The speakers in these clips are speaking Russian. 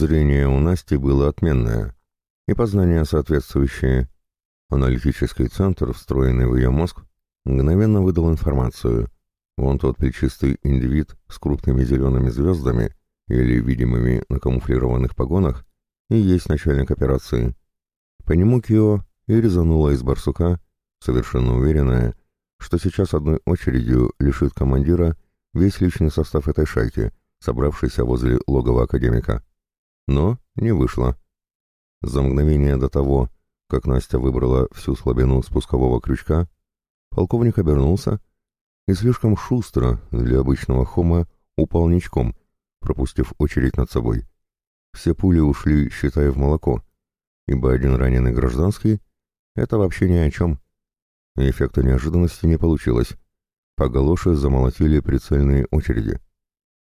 Зрение у Насти было отменное, и познания соответствующие. Аналитический центр, встроенный в ее мозг, мгновенно выдал информацию. Вон тот плечистый индивид с крупными зелеными звездами или видимыми на камуфлированных погонах и есть начальник операции. По нему Кио и резанула из барсука, совершенно уверенная, что сейчас одной очередью лишит командира весь личный состав этой шайки, собравшийся возле логова академика. Но не вышло. За мгновение до того, как Настя выбрала всю слабину спускового крючка, полковник обернулся и слишком шустро для обычного хома упал ничком, пропустив очередь над собой. Все пули ушли, считай, в молоко, ибо один раненый гражданский — это вообще ни о чем. Эффекта неожиданности не получилось. По галоше замолотили прицельные очереди.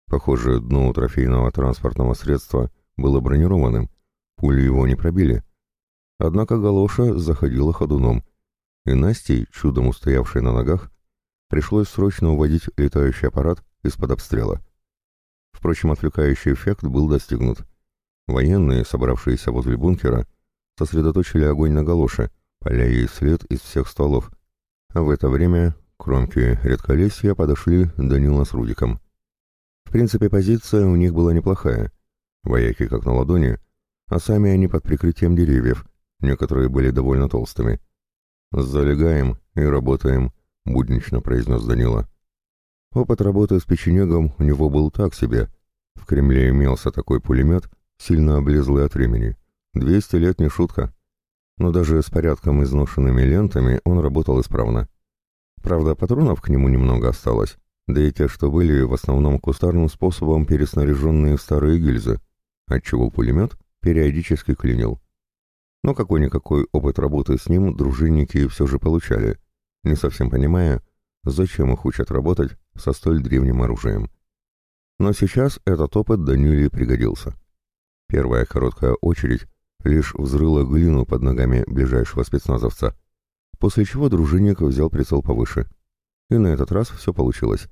Похоже, дно у трофейного транспортного средства было бронированным, пули его не пробили. Однако галоша заходила ходуном, и Насте, чудом устоявшей на ногах, пришлось срочно уводить летающий аппарат из-под обстрела. Впрочем, отвлекающий эффект был достигнут. Военные, собравшиеся возле бункера, сосредоточили огонь на галоше, поля ей след из всех стволов, а в это время к кромке редколесья подошли Данила с Рудиком. В принципе, позиция у них была неплохая. Вояки как на ладони, а сами они под прикрытием деревьев, некоторые были довольно толстыми. «Залегаем и работаем», — буднично произнес Данила. Опыт работы с печенегом у него был так себе. В Кремле имелся такой пулемет, сильно облезлый от времени. Двести лет не шутка но даже с порядком изношенными лентами он работал исправно. Правда, патронов к нему немного осталось, да и те, что были, в основном кустарным способом переснаряженные в старые гильзы, отчего пулемет периодически клинил. Но какой-никакой опыт работы с ним дружинники все же получали, не совсем понимая, зачем их учат работать со столь древним оружием. Но сейчас этот опыт Даниле пригодился. Первая короткая очередь лишь взрыла глину под ногами ближайшего спецназовца, после чего дружинник взял прицел повыше. И на этот раз все получилось.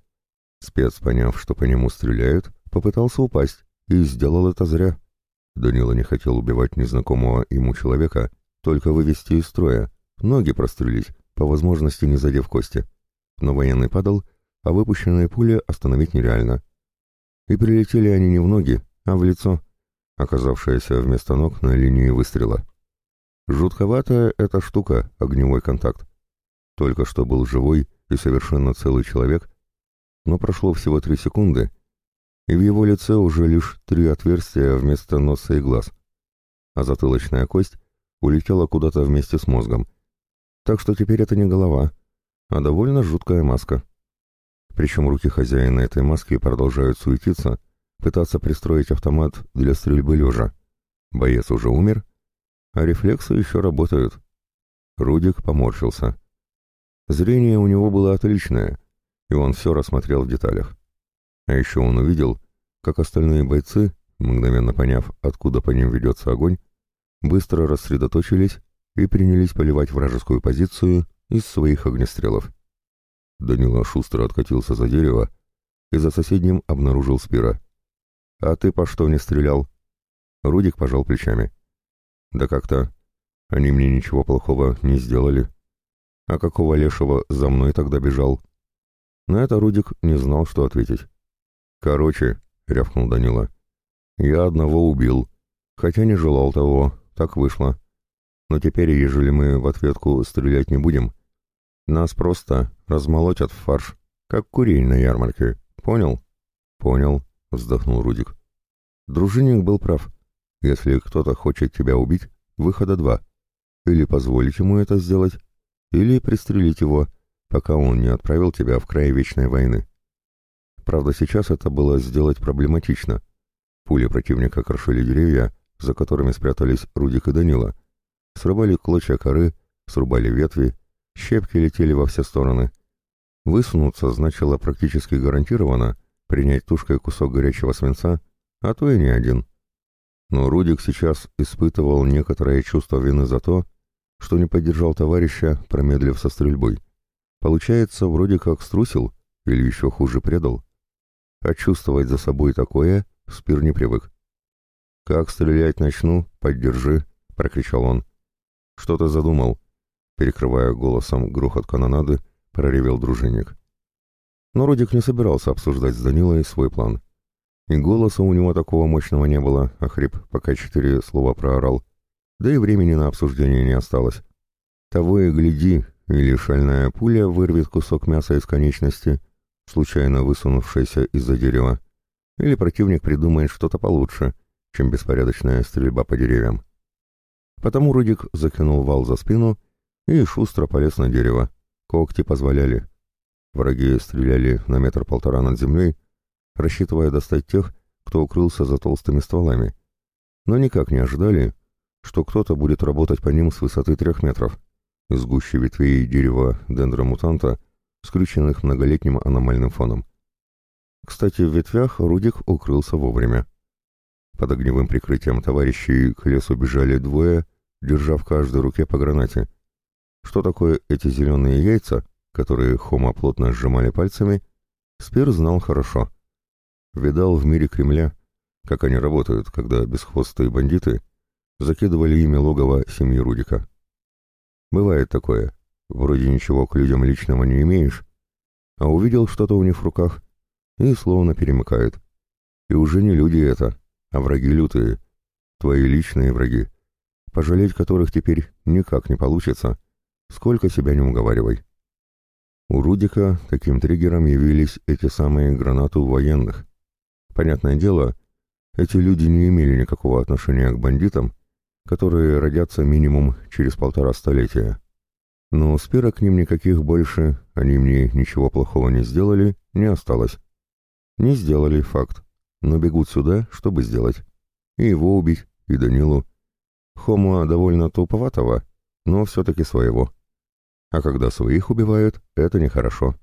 Спец, поняв, что по нему стреляют, попытался упасть, и сделал это зря. Данила не хотел убивать незнакомого ему человека, только вывести из строя, ноги прострелить, по возможности не задев кости. Но военный падал, а выпущенные пули остановить нереально. И прилетели они не в ноги, а в лицо, оказавшаяся вместо ног на линии выстрела. Жутковатая эта штука, огневой контакт. Только что был живой и совершенно целый человек, но прошло всего три секунды, и в его лице уже лишь три отверстия вместо носа и глаз, а затылочная кость улетела куда-то вместе с мозгом. Так что теперь это не голова, а довольно жуткая маска. Причем руки хозяина этой маски продолжают суетиться, пытаться пристроить автомат для стрельбы лежа. Боец уже умер, а рефлексы еще работают. Рудик поморщился. Зрение у него было отличное, и он все рассмотрел в деталях. А еще он увидел, как остальные бойцы, мгновенно поняв, откуда по ним ведется огонь, быстро рассредоточились и принялись поливать вражескую позицию из своих огнестрелов. Данила шустро откатился за дерево и за соседним обнаружил Спира. «А ты по что не стрелял?» Рудик пожал плечами. «Да как-то. Они мне ничего плохого не сделали. А какого лешего за мной тогда бежал?» На это Рудик не знал, что ответить. «Короче», — рявкнул Данила, — «я одного убил, хотя не желал того, так вышло. Но теперь, ежели мы в ответку стрелять не будем, нас просто размолотят в фарш, как курей на ярмарке. Понял?» «Понял», — вздохнул Рудик. Дружинник был прав. Если кто-то хочет тебя убить, выхода два. Или позволить ему это сделать, или пристрелить его, пока он не отправил тебя в край вечной войны. Правда, сейчас это было сделать проблематично. Пули противника крошили деревья, за которыми спрятались Рудик и Данила. Срывали клочья коры, срубали ветви, щепки летели во все стороны. Высунуться значило практически гарантированно принять тушкой кусок горячего свинца, а то и не один. Но Рудик сейчас испытывал некоторое чувство вины за то, что не поддержал товарища, промедлив со стрельбой. Получается, вроде как струсил, или еще хуже предал. А чувствовать за собой такое Спир не привык. «Как стрелять начну, поддержи», — прокричал он. «Что ты задумал?» Перекрывая голосом грохот канонады, проревел дружинник. Но Родик не собирался обсуждать с Данилой свой план. И голоса у него такого мощного не было, а хрип пока четыре слова проорал. Да и времени на обсуждение не осталось. Того и гляди, или шальная пуля вырвет кусок мяса из конечности, случайно высунувшаяся из-за дерева, или противник придумает что-то получше, чем беспорядочная стрельба по деревьям. Потому Рудик закинул вал за спину и шустро полез на дерево. Когти позволяли. Враги стреляли на метр-полтора над землей, рассчитывая достать тех, кто укрылся за толстыми стволами, но никак не ожидали, что кто-то будет работать по ним с высоты трех метров, из гущи ветвей дерева дендромутанта, скрюченных многолетним аномальным фоном. Кстати, в ветвях Рудик укрылся вовремя. Под огневым прикрытием товарищей к лесу бежали двое, держа в каждой руке по гранате. Что такое эти зеленые яйца, которые Хома плотно сжимали пальцами, Спир знал хорошо. Видал в мире Кремля, как они работают, когда бесхвостые бандиты закидывали ими логово семьи Рудика. Бывает такое. Вроде ничего к людям личного не имеешь, а увидел что-то у них в руках и словно перемыкает. И уже не люди это, а враги лютые, твои личные враги, пожалеть которых теперь никак не получится, сколько себя не уговаривай. У Рудика таким триггером явились эти самые гранаты у военных. Понятное дело, эти люди не имели никакого отношения к бандитам, которые родятся минимум через полтора столетия. Но у Спира к ним никаких больше, они мне ничего плохого не сделали, не осталось. Не сделали, факт, но бегут сюда, чтобы сделать. И его убить, и Данилу. Хома довольно туповатого, но все-таки своего. А когда своих убивают, это нехорошо.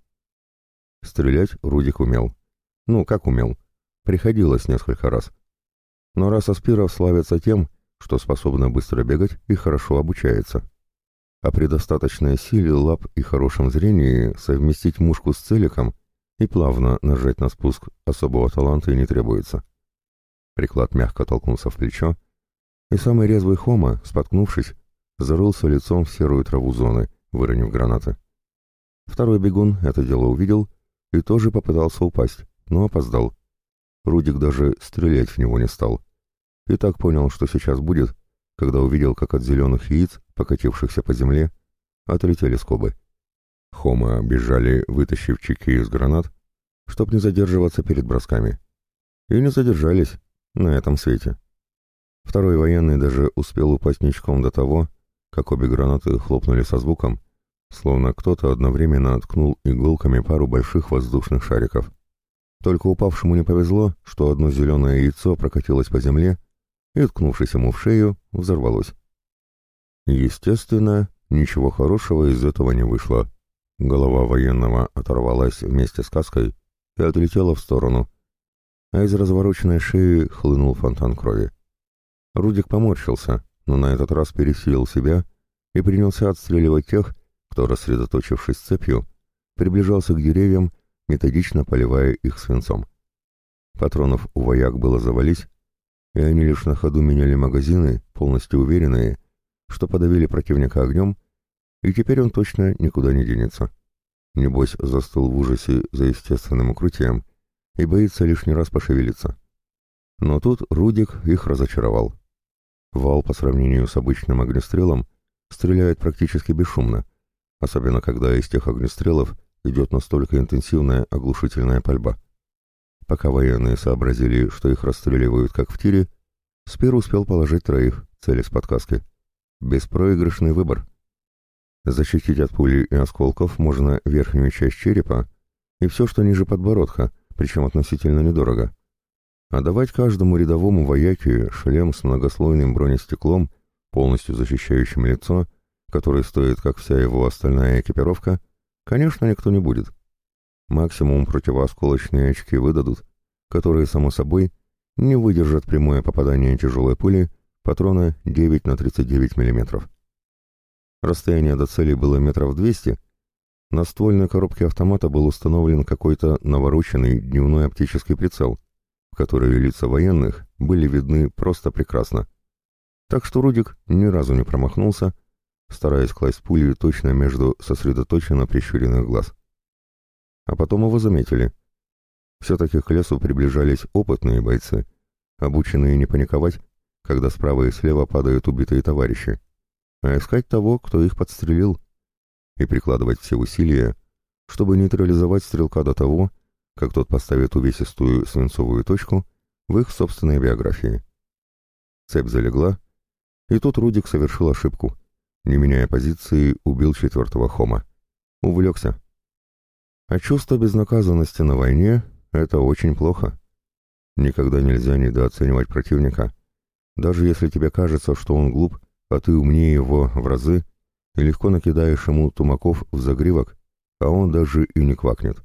Стрелять Рудик умел. Ну, как умел? Приходилось несколько раз. Но раз Аспиров славится тем, что способна быстро бегать и хорошо обучается. А при достаточной силе лап и хорошем зрении совместить мушку с целиком и плавно нажать на спуск особого таланта и не требуется. Приклад мягко толкнулся в плечо, и самый резвый Хома, споткнувшись, зарылся лицом в серую траву зоны, выронив гранаты. Второй бегун это дело увидел и тоже попытался упасть, но опоздал. Рудик даже стрелять в него не стал. И так понял, что сейчас будет, когда увидел, как от зеленых яиц, покатившихся по земле, отлетели скобы. Хома бежали, вытащив чеки из гранат, чтоб не задерживаться перед бросками. И не задержались на этом свете. Второй военный даже успел упасть ничком до того, как обе гранаты хлопнули со звуком, словно кто-то одновременно ткнул иголками пару больших воздушных шариков. Только упавшему не повезло, что одно зеленое яйцо прокатилось по земле и, ткнувшись ему в шею, взорвалось. Естественно, ничего хорошего из этого не вышло. Голова военного оторвалась вместе с каской и отлетела в сторону, а из развороченной шеи хлынул фонтан крови. Рудик поморщился, но на этот раз пересилил себя и принялся отстреливать тех, кто, рассредоточившись цепью, приближался к деревьям, методично поливая их свинцом. Патронов у вояк было завались, и они лишь на ходу меняли магазины, полностью уверенные, что подавили противника огнем, и теперь он точно никуда не денется. Небось, застыл в ужасе за естественным укрытием и боится лишний раз пошевелиться. Но тут Рудик их разочаровал. Вал по сравнению с обычным огнестрелом стреляет практически бесшумно, особенно когда из тех огнестрелов идет настолько интенсивная оглушительная пальба. Пока военные сообразили, что их расстреливают как в тире, Спир успел положить троих, цели с подказки. Беспроигрышный выбор. Защитить от пули и осколков можно верхнюю часть черепа и все, что ниже подбородка, причем относительно недорого. А давать каждому рядовому вояке шлем с многослойным бронестеклом, полностью защищающим лицо, который стоит, как вся его остальная экипировка, конечно, никто не будет. Максимум противоосколочные очки выдадут, которые, само собой, не выдержат прямое попадание тяжелой пули патрона 9 на 39 мм. Расстояние до цели было метров 200. На ствольной коробке автомата был установлен какой-то навороченный дневной оптический прицел, в которые лица военных были видны просто прекрасно. Так что Рудик ни разу не промахнулся, стараясь класть пули точно между сосредоточенно прищуренных глаз. А потом его заметили. Все-таки к лесу приближались опытные бойцы, обученные не паниковать, когда справа и слева падают убитые товарищи, а искать того, кто их подстрелил, и прикладывать все усилия, чтобы нейтрализовать стрелка до того, как тот поставит увесистую свинцовую точку в их собственной биографии. Цепь залегла, и тут Рудик совершил ошибку. Не меняя позиции, убил четвертого хома. Увлекся. А чувство безнаказанности на войне — это очень плохо. Никогда нельзя недооценивать противника. Даже если тебе кажется, что он глуп, а ты умнее его в разы, и легко накидаешь ему тумаков в загривок, а он даже и не квакнет.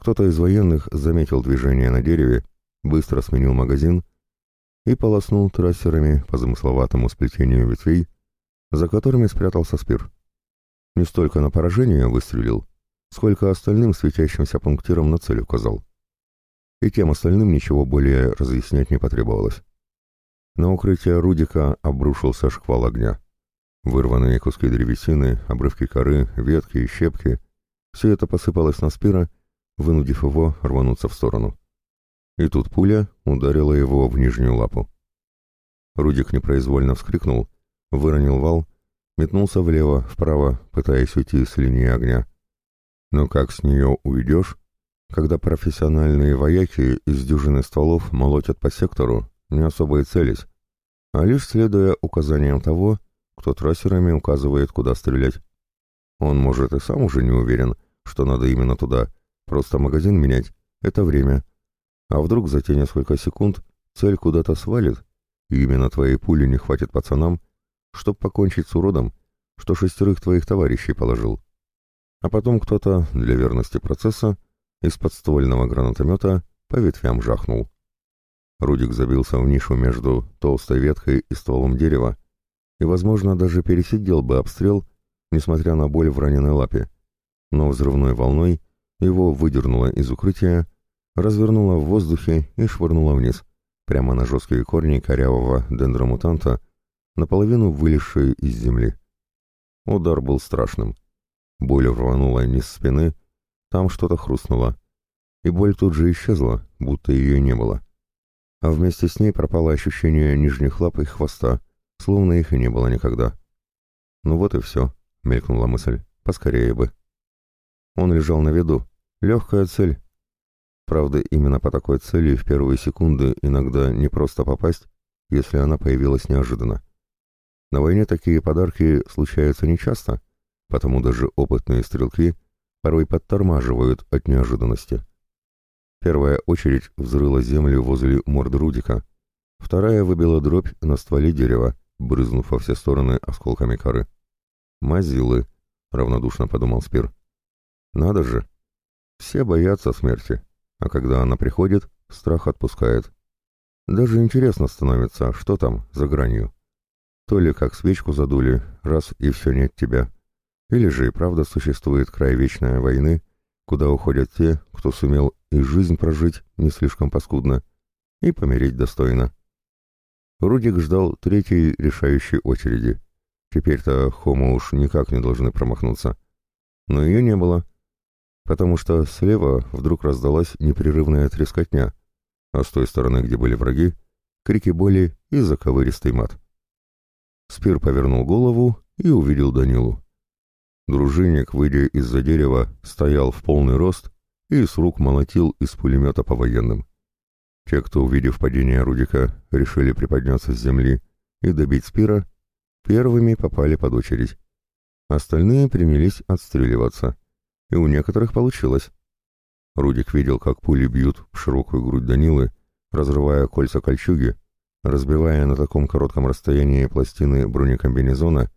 Кто-то из военных заметил движение на дереве, быстро сменил магазин и полоснул трассерами по замысловатому сплетению ветвей, за которыми спрятался спир. Не столько на поражение выстрелил, сколько остальным светящимся пунктиром на цель указал. И тем остальным ничего более разъяснять не потребовалось. На укрытие Рудика обрушился шквал огня. Вырванные куски древесины, обрывки коры, ветки и щепки — все это посыпалось на спира, вынудив его рвануться в сторону. И тут пуля ударила его в нижнюю лапу. Рудик непроизвольно вскрикнул, выронил вал, метнулся влево, вправо, пытаясь уйти с линии огня. Но как с нее уйдешь, когда профессиональные вояки из дюжины стволов молотят по сектору, не особо и целясь, а лишь следуя указаниям того, кто трассерами указывает, куда стрелять. Он, может, и сам уже не уверен, что надо именно туда, просто магазин менять — это время. А вдруг за те несколько секунд цель куда-то свалит, и именно твоей пули не хватит пацанам, чтоб покончить с уродом, что шестерых твоих товарищей положил. А потом кто-то, для верности процесса, из подствольного гранатомета по ветвям жахнул. Рудик забился в нишу между толстой веткой и стволом дерева и, возможно, даже пересидел бы обстрел, несмотря на боль в раненой лапе. Но взрывной волной его выдернуло из укрытия, развернуло в воздухе и швырнуло вниз, прямо на жесткие корни корявого дендромутанта, наполовину вылезшие из земли. Удар был страшным. Боль рванула низ спины, там что-то хрустнуло. И боль тут же исчезла, будто ее не было. А вместе с ней пропало ощущение нижних лап и хвоста, словно их и не было никогда. «Ну вот и все», — мелькнула мысль, — «поскорее бы». Он лежал на виду. Легкая цель. Правда, именно по такой цели в первые секунды иногда не просто попасть, если она появилась неожиданно. На войне такие подарки случаются нечасто, потому даже опытные стрелки порой подтормаживают от неожиданности. Первая очередь взрыла землю возле морды Рудика, вторая выбила дробь на стволе дерева, брызнув во все стороны осколками коры. «Мазилы», — равнодушно подумал Спир. «Надо же! Все боятся смерти, а когда она приходит, страх отпускает. Даже интересно становится, что там за гранью. То ли как свечку задули, раз и все нет тебя. Или же и правда существует край вечной войны, куда уходят те, кто сумел и жизнь прожить не слишком паскудно, и помереть достойно. Рудик ждал третьей решающей очереди. Теперь-то Хома уж никак не должны промахнуться. Но ее не было, потому что слева вдруг раздалась непрерывная трескотня, а с той стороны, где были враги, крики боли и заковыристый мат. Спир повернул голову и увидел Данилу. Дружинник, выйдя из-за дерева, стоял в полный рост и с рук молотил из пулемета по военным. Те, кто, увидев падение Рудика, решили приподняться с земли и добить Спира, первыми попали под очередь. Остальные принялись отстреливаться, и у некоторых получилось. Рудик видел, как пули бьют в широкую грудь Данилы, разрывая кольца кольчуги, разбивая на таком коротком расстоянии пластины бронекомбинезона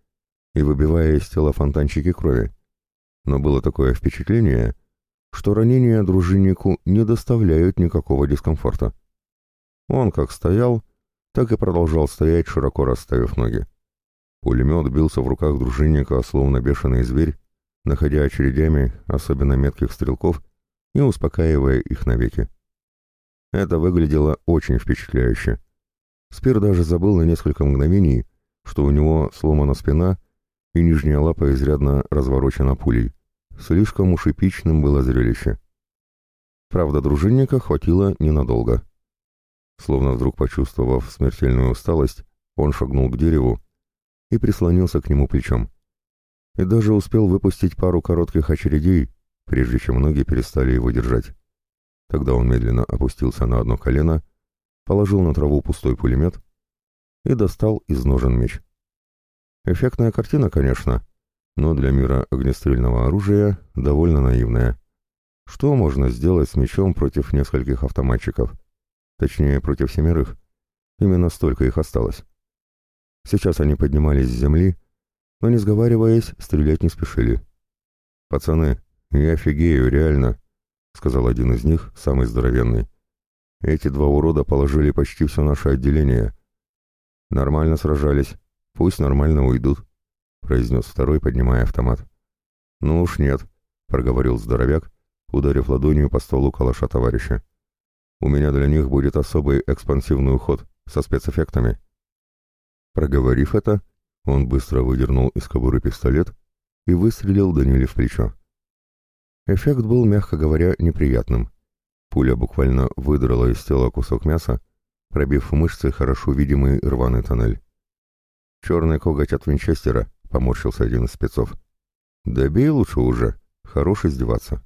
и выбивая из тела фонтанчики крови. Но было такое впечатление, что ранения дружиннику не доставляют никакого дискомфорта. Он как стоял, так и продолжал стоять, широко расставив ноги. Пулемет бился в руках дружинника, словно бешеный зверь, находя очередями особенно метких стрелков и успокаивая их навеки. Это выглядело очень впечатляюще. Спир даже забыл на несколько мгновений, что у него сломана спина и нижняя лапа изрядно разворочена пулей. Слишком уж эпичным было зрелище. Правда, дружинника хватило ненадолго. Словно вдруг почувствовав смертельную усталость, он шагнул к дереву и прислонился к нему плечом. И даже успел выпустить пару коротких очередей, прежде чем ноги перестали его держать. Тогда он медленно опустился на одно колено, положил на траву пустой пулемет и достал из ножен меч. Эффектная картина, конечно, но для мира огнестрельного оружия довольно наивная. Что можно сделать с мечом против нескольких автоматчиков? Точнее, против семерых. Именно столько их осталось. Сейчас они поднимались с земли, но, не сговариваясь, стрелять не спешили. «Пацаны, я офигею, реально», — сказал один из них, самый здоровенный. «Эти два урода положили почти все наше отделение. Нормально сражались, пусть нормально уйдут», — произнес второй, поднимая автомат. «Ну уж нет», — проговорил здоровяк, ударив ладонью по столу калаша товарища. «У меня для них будет особый экспансивный уход со спецэффектами». Проговорив это, он быстро выдернул из кобуры пистолет и выстрелил Даниле в плечо. Эффект был, мягко говоря, неприятным. Пуля буквально выдрала из тела кусок мяса, пробив в мышцы хорошо видимый рваный тоннель. «Черный коготь от Винчестера», — поморщился один из спецов. «Да бей лучше уже, хорош издеваться».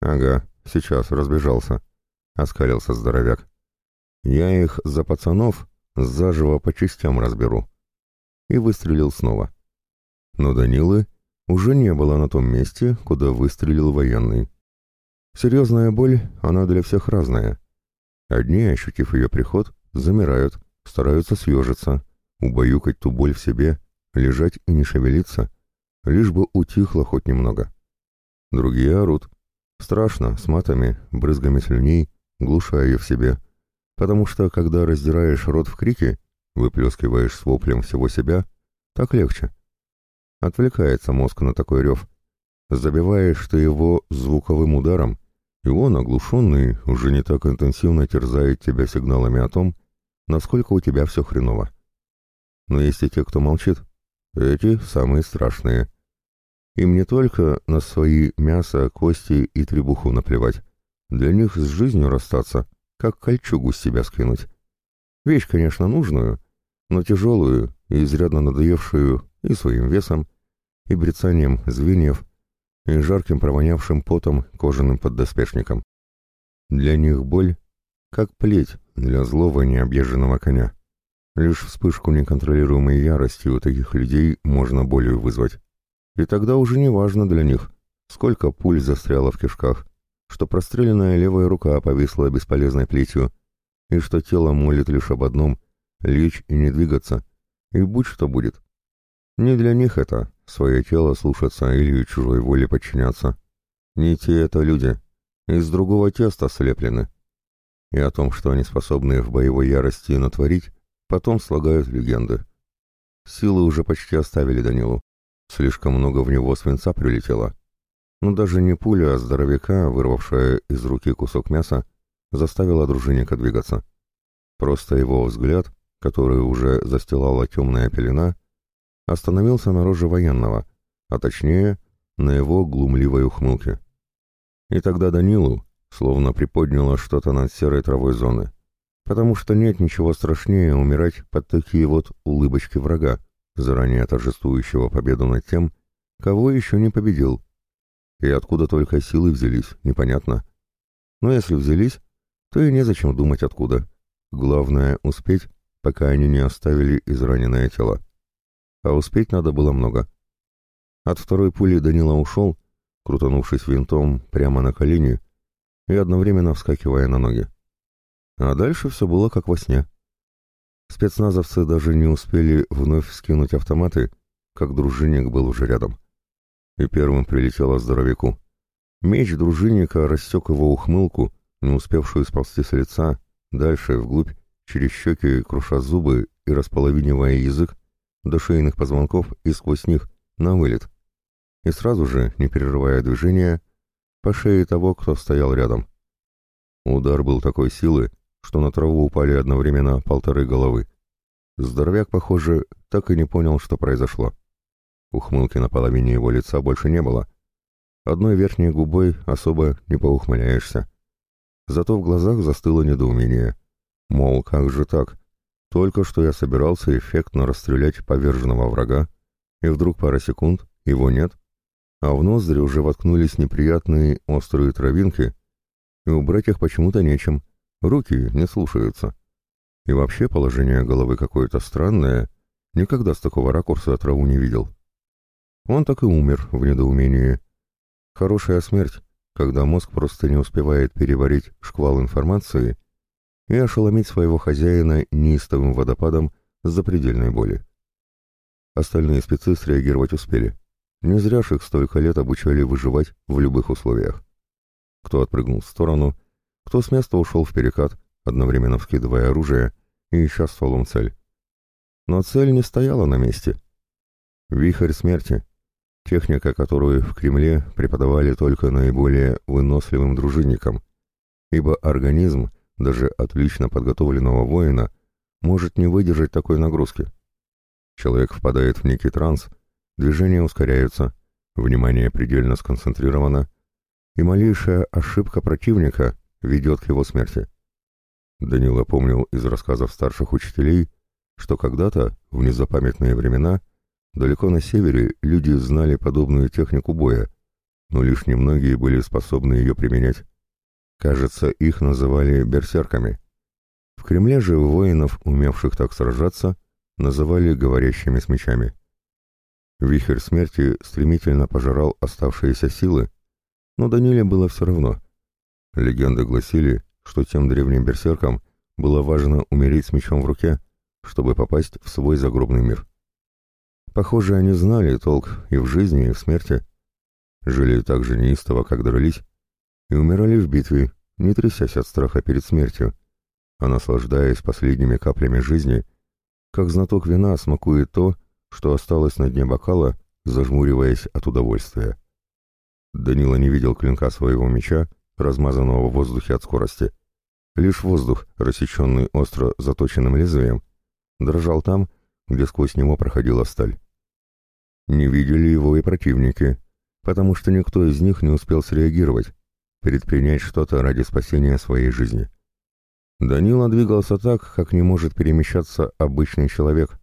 «Ага, сейчас разбежался», — оскалился здоровяк. «Я их за пацанов заживо по частям разберу. И выстрелил снова. Но Данилы уже не было на том месте, куда выстрелил военный. Серьезная боль, она для всех разная. Одни, ощутив ее приход, замирают, стараются съежиться, убаюкать ту боль в себе, лежать и не шевелиться, лишь бы утихло хоть немного. Другие орут. Страшно, с матами, брызгами слюней, глушая ее в себе — потому что, когда раздираешь рот в крике, выплескиваешь с воплем всего себя, так легче. Отвлекается мозг на такой рев. Забиваешь ты его звуковым ударом, и он, оглушенный, уже не так интенсивно терзает тебя сигналами о том, насколько у тебя все хреново. Но есть и те, кто молчит. Эти самые страшные. Им не только на свои мясо, кости и требуху наплевать. Для них с жизнью расстаться — как кольчугу с себя скинуть. Вещь, конечно, нужную, но тяжелую и изрядно надоевшую и своим весом, и брецанием звеньев, и жарким провонявшим потом кожаным поддоспешником. Для них боль — как плеть для злого необъезженного коня. Лишь вспышку неконтролируемой ярости у таких людей можно болью вызвать. И тогда уже не важно для них, сколько пуль застряло в кишках, что простреленная левая рука повисла бесполезной плетью, и что тело молит лишь об одном — лечь и не двигаться, и будь что будет. Не для них это, свое тело слушаться или чужой воле подчиняться. Не те это люди, из другого теста слеплены. И о том, что они способны в боевой ярости натворить, потом слагают легенды. Силы уже почти оставили Данилу. Слишком много в него свинца прилетело. Но даже не пуля, а здоровяка, вырвавшая из руки кусок мяса, заставила дружинника двигаться. Просто его взгляд, который уже застилала темная пелена, остановился на роже военного, а точнее, на его глумливой ухмылке. И тогда Данилу словно приподняло что-то над серой травой зоны, потому что нет ничего страшнее умирать под такие вот улыбочки врага, заранее торжествующего победу над тем, кого еще не победил, и откуда только силы взялись, непонятно. Но если взялись, то и незачем думать откуда. Главное — успеть, пока они не оставили израненное тело. А успеть надо было много. От второй пули Данила ушел, крутанувшись винтом прямо на колени и одновременно вскакивая на ноги. А дальше все было как во сне. Спецназовцы даже не успели вновь скинуть автоматы, как дружинник был уже рядом и первым прилетело здоровяку. Меч дружинника рассек его ухмылку, не успевшую сползти с лица, дальше, вглубь, через щеки, круша зубы и располовинивая язык, до шейных позвонков и сквозь них, на вылет. И сразу же, не перерывая движения, по шее того, кто стоял рядом. Удар был такой силы, что на траву упали одновременно полторы головы. Здоровяк, похоже, так и не понял, что произошло. Ухмылки на половине его лица больше не было. Одной верхней губой особо не поухмыляешься. Зато в глазах застыло недоумение. Мол, как же так? Только что я собирался эффектно расстрелять поверженного врага, и вдруг пара секунд, его нет, а в ноздри уже воткнулись неприятные острые травинки, и убрать их почему-то нечем, руки не слушаются. И вообще положение головы какое-то странное, никогда с такого ракурса траву не видел. Он так и умер в недоумении. Хорошая смерть, когда мозг просто не успевает переварить шквал информации и ошеломить своего хозяина неистовым водопадом запредельной боли. Остальные спецы среагировать успели. Не зря ж их столько лет обучали выживать в любых условиях. Кто отпрыгнул в сторону, кто с места ушел в перекат, одновременно вскидывая оружие и ища стволом цель. Но цель не стояла на месте. Вихрь смерти, техника, которую в Кремле преподавали только наиболее выносливым дружинникам, ибо организм, даже отлично подготовленного воина, может не выдержать такой нагрузки. Человек впадает в некий транс, движения ускоряются, внимание предельно сконцентрировано, и малейшая ошибка противника ведет к его смерти. Данила помнил из рассказов старших учителей, что когда-то, в незапамятные времена, далеко на севере люди знали подобную технику боя, но лишь немногие были способны ее применять. Кажется, их называли берсерками. В Кремле же воинов, умевших так сражаться, называли говорящими с мечами. Вихрь смерти стремительно пожирал оставшиеся силы, но Даниле было все равно. Легенды гласили, что тем древним берсеркам было важно умереть с мечом в руке, чтобы попасть в свой загробный мир. Похоже, они знали толк и в жизни, и в смерти. Жили так же неистово, как дрались, и умирали в битве, не трясясь от страха перед смертью, а наслаждаясь последними каплями жизни, как знаток вина смакует то, что осталось на дне бокала, зажмуриваясь от удовольствия. Данила не видел клинка своего меча, размазанного в воздухе от скорости. Лишь воздух, рассеченный остро заточенным лезвием, дрожал там, где сквозь него проходила сталь. Не видели его и противники, потому что никто из них не успел среагировать, предпринять что-то ради спасения своей жизни. Данила двигался так, как не может перемещаться обычный человек.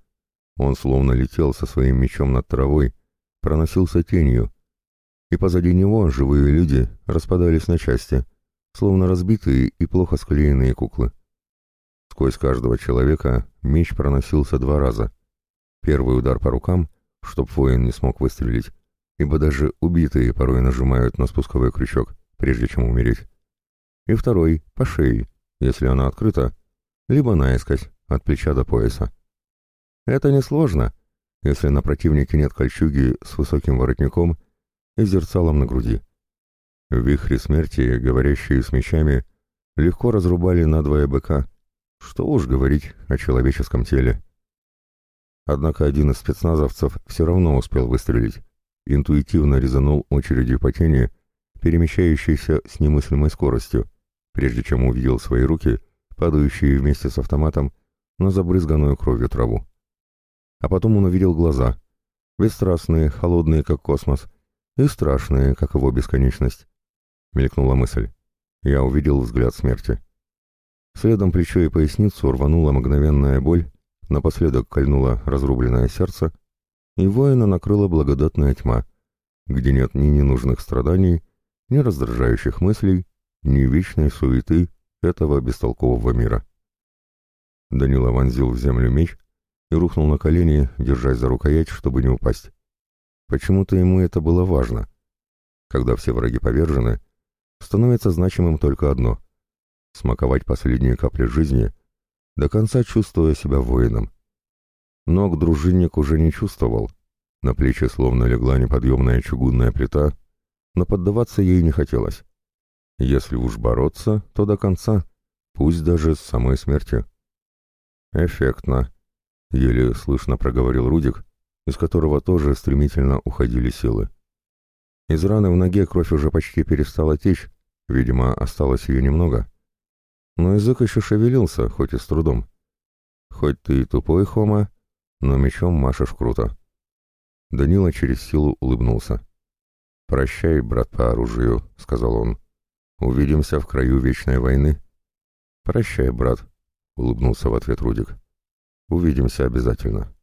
Он словно летел со своим мечом над травой, проносился тенью, и позади него живые люди распадались на части, словно разбитые и плохо склеенные куклы. Сквозь каждого человека меч проносился два раза. Первый удар по рукам, чтоб воин не смог выстрелить, ибо даже убитые порой нажимают на спусковой крючок, прежде чем умереть. И второй — по шее, если она открыта, либо наискось, от плеча до пояса. Это несложно, если на противнике нет кольчуги с высоким воротником и зерцалом на груди. В вихре смерти, говорящие с мечами, легко разрубали надвое быка, что уж говорить о человеческом теле. Однако один из спецназовцев все равно успел выстрелить, интуитивно резанул очередью по тени, перемещающейся с немыслимой скоростью, прежде чем увидел свои руки, падающие вместе с автоматом на забрызганную кровью траву. А потом он увидел глаза, бесстрастные, холодные, как космос, и страшные, как его бесконечность. Мелькнула мысль. Я увидел взгляд смерти. Следом плечо и поясницу рванула мгновенная боль, напоследок кольнуло разрубленное сердце, и воина накрыла благодатная тьма, где нет ни ненужных страданий, ни раздражающих мыслей, ни вечной суеты этого бестолкового мира. Данила вонзил в землю меч и рухнул на колени, держась за рукоять, чтобы не упасть. Почему-то ему это было важно. Когда все враги повержены, становится значимым только одно — смаковать последние капли жизни, до конца чувствуя себя воином. Ног дружинник уже не чувствовал, на плечи словно легла неподъемная чугунная плита, но поддаваться ей не хотелось. Если уж бороться, то до конца, пусть даже с самой смертью. «Эффектно», — еле слышно проговорил Рудик, из которого тоже стремительно уходили силы. Из раны в ноге кровь уже почти перестала течь, видимо, осталось ее немного, но язык еще шевелился, хоть и с трудом. Хоть ты и тупой, Хома, но мечом машешь круто. Данила через силу улыбнулся. «Прощай, брат по оружию», — сказал он. «Увидимся в краю вечной войны». «Прощай, брат», — улыбнулся в ответ Рудик. «Увидимся обязательно».